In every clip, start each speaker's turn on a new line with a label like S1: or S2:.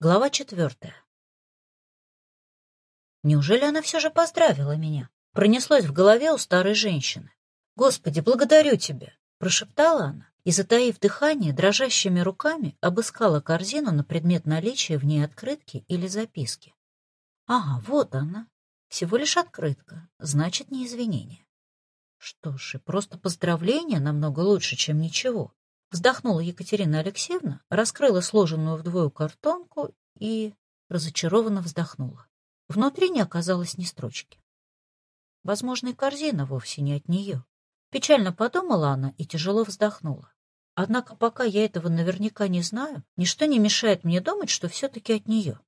S1: Глава четвертая. Неужели она все же поздравила меня? Пронеслось в голове у старой женщины. «Господи, благодарю тебя!» — прошептала она и, затаив дыхание, дрожащими руками обыскала корзину на предмет наличия в ней открытки или записки. «Ага, вот она. Всего лишь открытка, значит, не извинение. Что ж, и просто поздравление намного лучше, чем ничего. Вздохнула Екатерина Алексеевна, раскрыла сложенную вдвое картонку и разочарованно вздохнула. Внутри не оказалось ни строчки. Возможно, и корзина вовсе не от нее. Печально подумала она и тяжело вздохнула. Однако пока я этого наверняка не знаю, ничто не мешает мне думать, что все-таки от нее.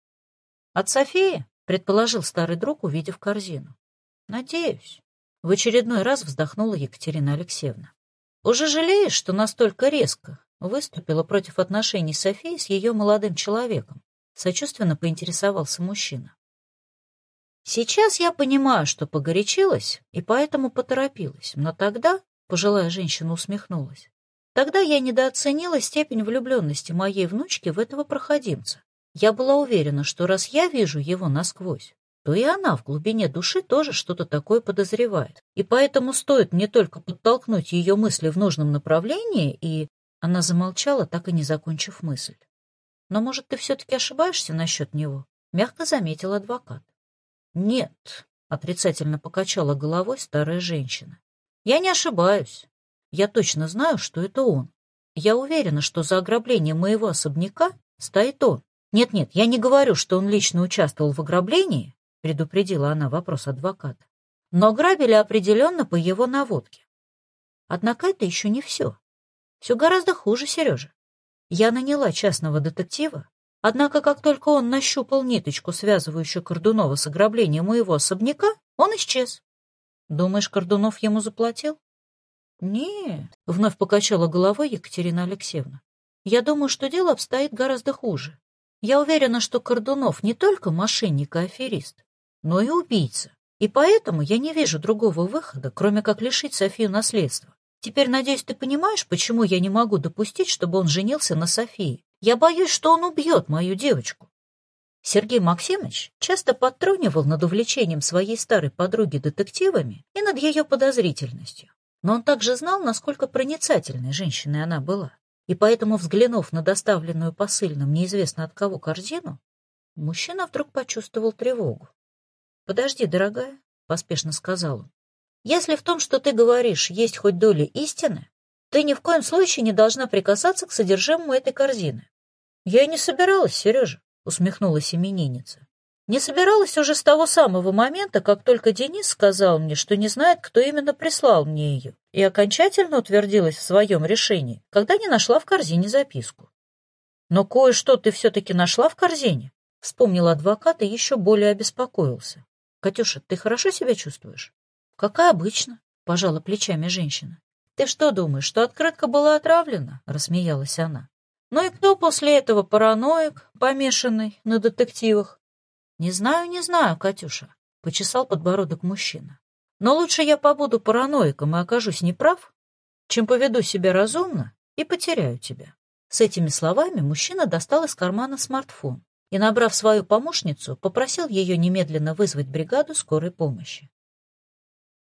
S1: «От Софии?» — предположил старый друг, увидев корзину. «Надеюсь». В очередной раз вздохнула Екатерина Алексеевна. Уже жалеешь, что настолько резко выступила против отношений Софии с ее молодым человеком? Сочувственно поинтересовался мужчина. Сейчас я понимаю, что погорячилась и поэтому поторопилась, но тогда, пожилая женщина усмехнулась, тогда я недооценила степень влюбленности моей внучки в этого проходимца. Я была уверена, что раз я вижу его насквозь, то и она в глубине души тоже что-то такое подозревает. И поэтому стоит мне только подтолкнуть ее мысли в нужном направлении, и она замолчала, так и не закончив мысль. Но, может, ты все-таки ошибаешься насчет него? Мягко заметил адвокат. Нет, отрицательно покачала головой старая женщина. Я не ошибаюсь. Я точно знаю, что это он. Я уверена, что за ограбление моего особняка стоит он. Нет-нет, я не говорю, что он лично участвовал в ограблении, — предупредила она вопрос адвоката. Но грабили определенно по его наводке. Однако это еще не все. Все гораздо хуже, Сережа. Я наняла частного детектива, однако как только он нащупал ниточку, связывающую Кордунова с ограблением моего особняка, он исчез. Думаешь, Кордунов ему заплатил? Нет, вновь покачала головой Екатерина Алексеевна. Я думаю, что дело обстоит гораздо хуже. Я уверена, что Кордунов не только мошенник и аферист, но и убийца. И поэтому я не вижу другого выхода, кроме как лишить Софию наследства. Теперь, надеюсь, ты понимаешь, почему я не могу допустить, чтобы он женился на Софии. Я боюсь, что он убьет мою девочку. Сергей Максимович часто подтрунивал над увлечением своей старой подруги детективами и над ее подозрительностью. Но он также знал, насколько проницательной женщиной она была. И поэтому, взглянув на доставленную посыльным неизвестно от кого корзину, мужчина вдруг почувствовал тревогу. «Подожди, дорогая», — поспешно сказал он. «Если в том, что ты говоришь, есть хоть доля истины, ты ни в коем случае не должна прикасаться к содержимому этой корзины». «Я и не собиралась, Сережа», — усмехнулась именинница. «Не собиралась уже с того самого момента, как только Денис сказал мне, что не знает, кто именно прислал мне ее, и окончательно утвердилась в своем решении, когда не нашла в корзине записку». «Но кое-что ты все-таки нашла в корзине?» — вспомнил адвокат и еще более обеспокоился. «Катюша, ты хорошо себя чувствуешь?» «Как и обычно», — пожала плечами женщина. «Ты что думаешь, что открытка была отравлена?» — рассмеялась она. «Ну и кто после этого параноик, помешанный на детективах?» «Не знаю, не знаю, Катюша», — почесал подбородок мужчина. «Но лучше я побуду параноиком и окажусь неправ, чем поведу себя разумно и потеряю тебя». С этими словами мужчина достал из кармана смартфон и, набрав свою помощницу, попросил ее немедленно вызвать бригаду скорой помощи.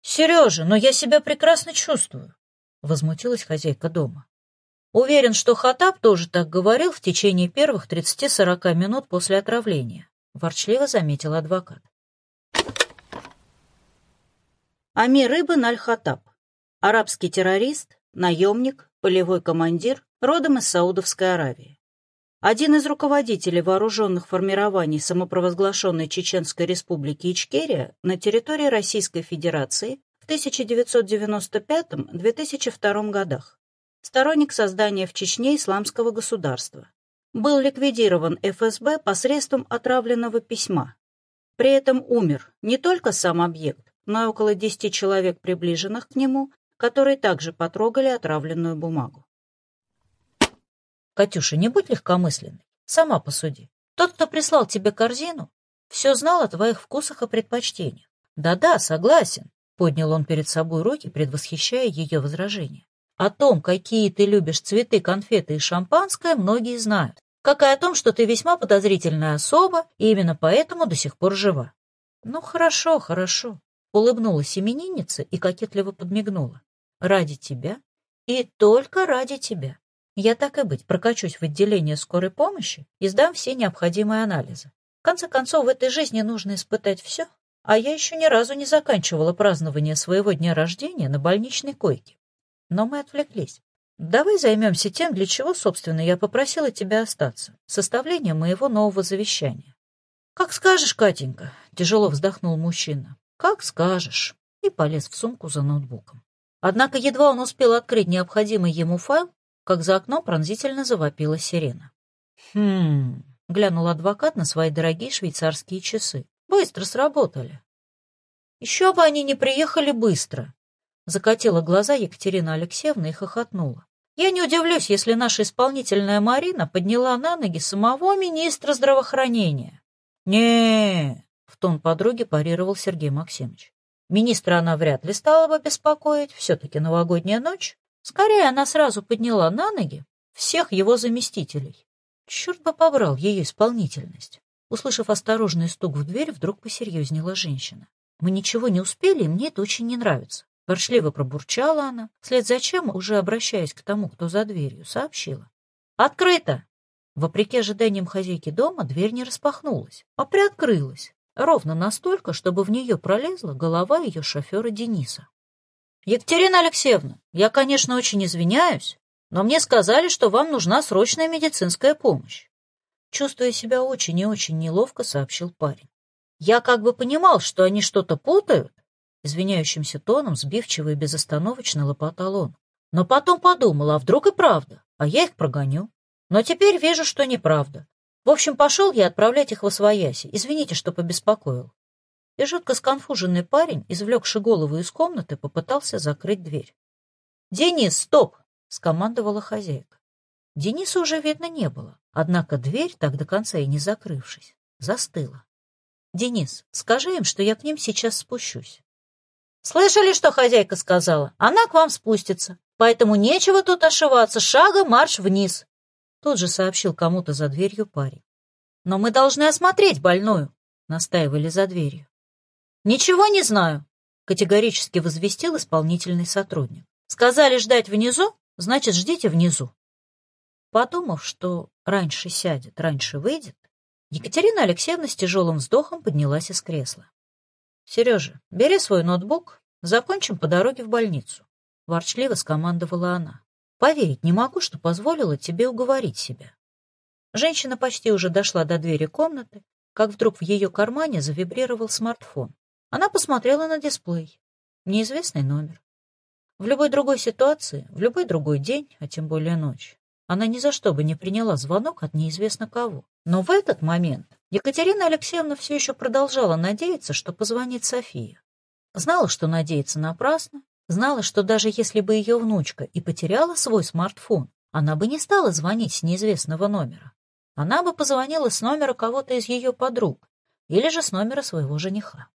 S1: «Сережа, но я себя прекрасно чувствую», — возмутилась хозяйка дома. «Уверен, что Хатаб тоже так говорил в течение первых 30-40 минут после отравления», — ворчливо заметил адвокат. Амир Ибн Аль-Хатаб. Арабский террорист, наемник, полевой командир, родом из Саудовской Аравии. Один из руководителей вооруженных формирований самопровозглашенной Чеченской республики Ичкерия на территории Российской Федерации в 1995-2002 годах. Сторонник создания в Чечне исламского государства. Был ликвидирован ФСБ посредством отравленного письма. При этом умер не только сам объект, но и около 10 человек, приближенных к нему, которые также потрогали отравленную бумагу. Катюша, не будь легкомысленной. Сама посуди. Тот, кто прислал тебе корзину, все знал о твоих вкусах и предпочтениях. Да-да, согласен. Поднял он перед собой руки, предвосхищая ее возражения. О том, какие ты любишь цветы, конфеты и шампанское, многие знают. как и о том, что ты весьма подозрительная особа, и именно поэтому до сих пор жива. Ну, хорошо, хорошо. Улыбнулась именинница и кокетливо подмигнула. Ради тебя и только ради тебя. Я так и быть прокачусь в отделение скорой помощи и сдам все необходимые анализы. В конце концов, в этой жизни нужно испытать все, а я еще ни разу не заканчивала празднование своего дня рождения на больничной койке. Но мы отвлеклись. Давай займемся тем, для чего, собственно, я попросила тебя остаться. Составлением моего нового завещания. Как скажешь, Катенька, тяжело вздохнул мужчина. Как скажешь. И полез в сумку за ноутбуком. Однако едва он успел открыть необходимый ему файл, как за окном пронзительно завопила сирена. «Хм...» — глянул адвокат на свои дорогие швейцарские часы. «Быстро сработали». «Еще бы они не приехали быстро!» Закатила глаза Екатерина Алексеевна и хохотнула. «Я не удивлюсь, если наша исполнительная Марина подняла на ноги самого министра здравоохранения». не в тон подруги парировал Сергей Максимович. «Министра она вряд ли стала бы беспокоить, все-таки новогодняя ночь, Скорее она сразу подняла на ноги всех его заместителей. Черт бы побрал ее исполнительность. Услышав осторожный стук в дверь, вдруг посерьезнела женщина. «Мы ничего не успели, и мне это очень не нравится». Воршливо пробурчала она, вслед за чем, уже обращаясь к тому, кто за дверью, сообщила. «Открыто!» Вопреки ожиданиям хозяйки дома, дверь не распахнулась, а приоткрылась, ровно настолько, чтобы в нее пролезла голова ее шофера Дениса. «Екатерина Алексеевна, я, конечно, очень извиняюсь, но мне сказали, что вам нужна срочная медицинская помощь». Чувствуя себя очень и очень неловко, сообщил парень. «Я как бы понимал, что они что-то путают», извиняющимся тоном сбивчиво и безостановочно лопотал он. «Но потом подумал, а вдруг и правда, а я их прогоню. Но теперь вижу, что неправда. В общем, пошел я отправлять их в освояси. Извините, что побеспокоил и жутко сконфуженный парень, извлекший голову из комнаты, попытался закрыть дверь. «Денис, стоп!» — скомандовала хозяйка. Дениса уже видно не было, однако дверь, так до конца и не закрывшись, застыла. «Денис, скажи им, что я к ним сейчас спущусь». «Слышали, что хозяйка сказала? Она к вам спустится, поэтому нечего тут ошиваться, шага марш вниз!» Тут же сообщил кому-то за дверью парень. «Но мы должны осмотреть больную», — настаивали за дверью. «Ничего не знаю», — категорически возвестил исполнительный сотрудник. «Сказали ждать внизу, значит, ждите внизу». Подумав, что раньше сядет, раньше выйдет, Екатерина Алексеевна с тяжелым вздохом поднялась из кресла. «Сережа, бери свой ноутбук, закончим по дороге в больницу», — ворчливо скомандовала она. «Поверить не могу, что позволила тебе уговорить себя». Женщина почти уже дошла до двери комнаты, как вдруг в ее кармане завибрировал смартфон. Она посмотрела на дисплей. Неизвестный номер. В любой другой ситуации, в любой другой день, а тем более ночь, она ни за что бы не приняла звонок от неизвестно кого. Но в этот момент Екатерина Алексеевна все еще продолжала надеяться, что позвонит София. Знала, что надеется напрасно, знала, что даже если бы ее внучка и потеряла свой смартфон, она бы не стала звонить с неизвестного номера. Она бы позвонила с номера кого-то из ее подруг или же с номера своего жениха.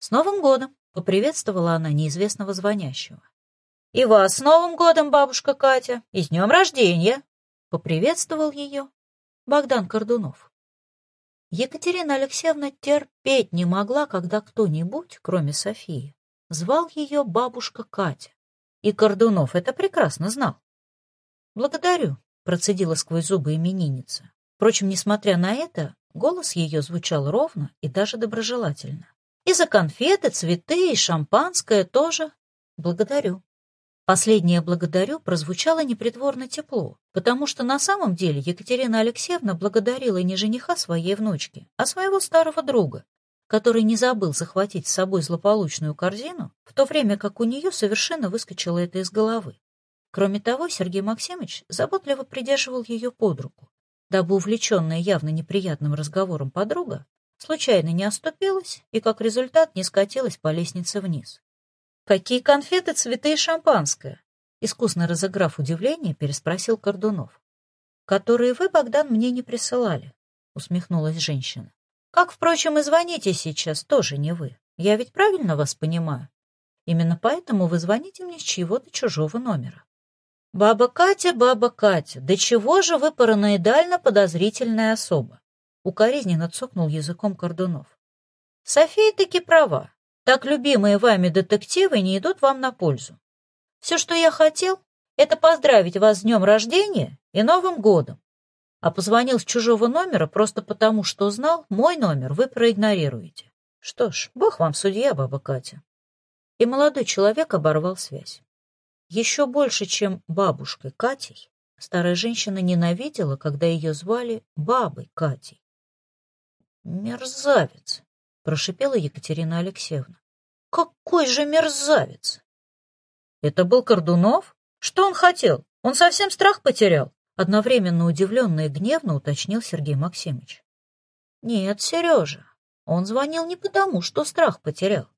S1: «С Новым годом!» — поприветствовала она неизвестного звонящего. «И вас с Новым годом, бабушка Катя! И с днем рождения!» — поприветствовал ее Богдан Кордунов. Екатерина Алексеевна терпеть не могла, когда кто-нибудь, кроме Софии, звал ее бабушка Катя. И Кордунов это прекрасно знал. «Благодарю», — процедила сквозь зубы именинница. Впрочем, несмотря на это, голос ее звучал ровно и даже доброжелательно. И за конфеты, цветы и шампанское тоже благодарю. Последнее «благодарю» прозвучало непритворно тепло, потому что на самом деле Екатерина Алексеевна благодарила не жениха своей внучки, а своего старого друга, который не забыл захватить с собой злополучную корзину, в то время как у нее совершенно выскочило это из головы. Кроме того, Сергей Максимович заботливо придерживал ее под руку, дабы увлеченная явно неприятным разговором подруга случайно не оступилась и, как результат, не скатилась по лестнице вниз. «Какие конфеты, цветы и шампанское?» Искусно разыграв удивление, переспросил Кордунов. «Которые вы, Богдан, мне не присылали», — усмехнулась женщина. «Как, впрочем, и звоните сейчас тоже не вы. Я ведь правильно вас понимаю? Именно поэтому вы звоните мне с чьего-то чужого номера». «Баба Катя, баба Катя, да чего же вы параноидально подозрительная особа?» Укоризненно цокнул языком Кордунов. «София таки права. Так любимые вами детективы не идут вам на пользу. Все, что я хотел, это поздравить вас с днем рождения и Новым годом. А позвонил с чужого номера просто потому, что знал, мой номер вы проигнорируете. Что ж, бог вам судья, баба Катя. И молодой человек оборвал связь. Еще больше, чем бабушкой Катей, старая женщина ненавидела, когда ее звали бабой Катей. «Мерзавец!» — прошипела Екатерина Алексеевна. «Какой же мерзавец!» «Это был Кордунов? Что он хотел? Он совсем страх потерял?» Одновременно удивленно и гневно уточнил Сергей Максимович. «Нет, Сережа, он звонил не потому, что страх потерял,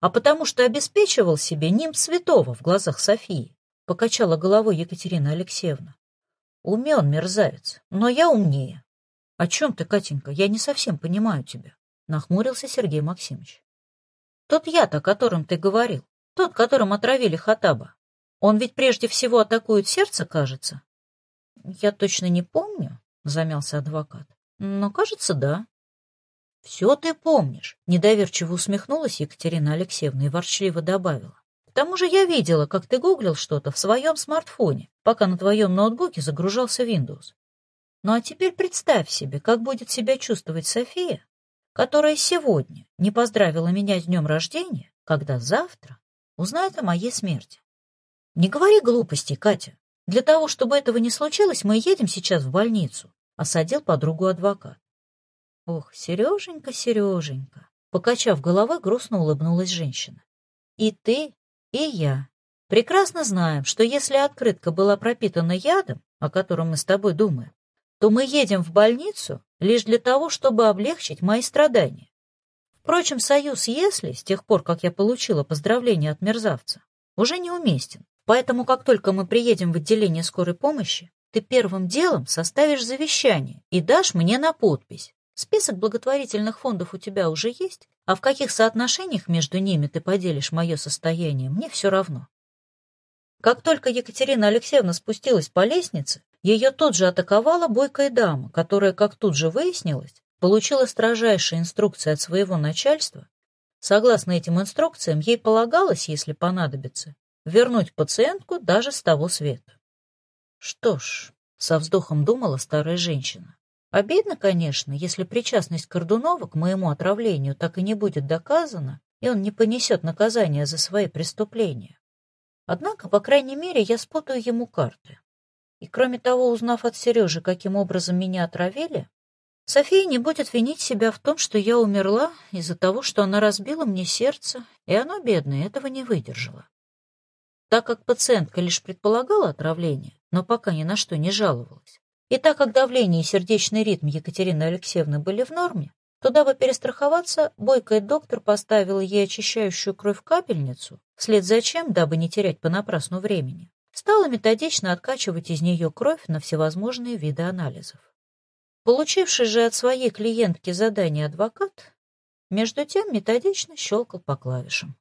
S1: а потому что обеспечивал себе ним святого в глазах Софии», покачала головой Екатерина Алексеевна. «Умен мерзавец, но я умнее». «О чем ты, Катенька? Я не совсем понимаю тебя», нахмурился Сергей Максимович. «Тот яд, о котором ты говорил, тот, которым отравили Хатаба, он ведь прежде всего атакует сердце, кажется, я точно не помню, замялся адвокат. Но, кажется, да. Все ты помнишь, недоверчиво усмехнулась Екатерина Алексеевна и ворчливо добавила. К тому же я видела, как ты гуглил что-то в своем смартфоне, пока на твоем ноутбуке загружался Windows. Ну а теперь представь себе, как будет себя чувствовать София, которая сегодня не поздравила меня с днем рождения, когда завтра узнает о моей смерти. Не говори глупостей, Катя. Для того, чтобы этого не случилось, мы едем сейчас в больницу, — осадил подругу адвокат. Ох, Сереженька, Сереженька, покачав головой, грустно улыбнулась женщина. И ты, и я прекрасно знаем, что если открытка была пропитана ядом, о котором мы с тобой думаем, то мы едем в больницу лишь для того, чтобы облегчить мои страдания. Впрочем, союз «если», с тех пор, как я получила поздравление от мерзавца, уже неуместен. Поэтому, как только мы приедем в отделение скорой помощи, ты первым делом составишь завещание и дашь мне на подпись. Список благотворительных фондов у тебя уже есть, а в каких соотношениях между ними ты поделишь мое состояние, мне все равно. Как только Екатерина Алексеевна спустилась по лестнице, ее тут же атаковала бойкая дама, которая, как тут же выяснилось, получила строжайшие инструкции от своего начальства. Согласно этим инструкциям, ей полагалось, если понадобится, вернуть пациентку даже с того света. Что ж, со вздохом думала старая женщина. Обидно, конечно, если причастность Кордунова к моему отравлению так и не будет доказана, и он не понесет наказания за свои преступления. Однако, по крайней мере, я спутаю ему карты. И кроме того, узнав от Сережи, каким образом меня отравили, София не будет винить себя в том, что я умерла из-за того, что она разбила мне сердце, и оно, бедное, этого не выдержало. Так как пациентка лишь предполагала отравление, но пока ни на что не жаловалась, и так как давление и сердечный ритм Екатерины Алексеевны были в норме, то, дабы перестраховаться, бойкая доктор поставила ей очищающую кровь капельницу, вслед за чем, дабы не терять понапрасну времени, стала методично откачивать из нее кровь на всевозможные виды анализов. Получивший же от своей клиентки задание адвокат, между тем методично щелкал по клавишам.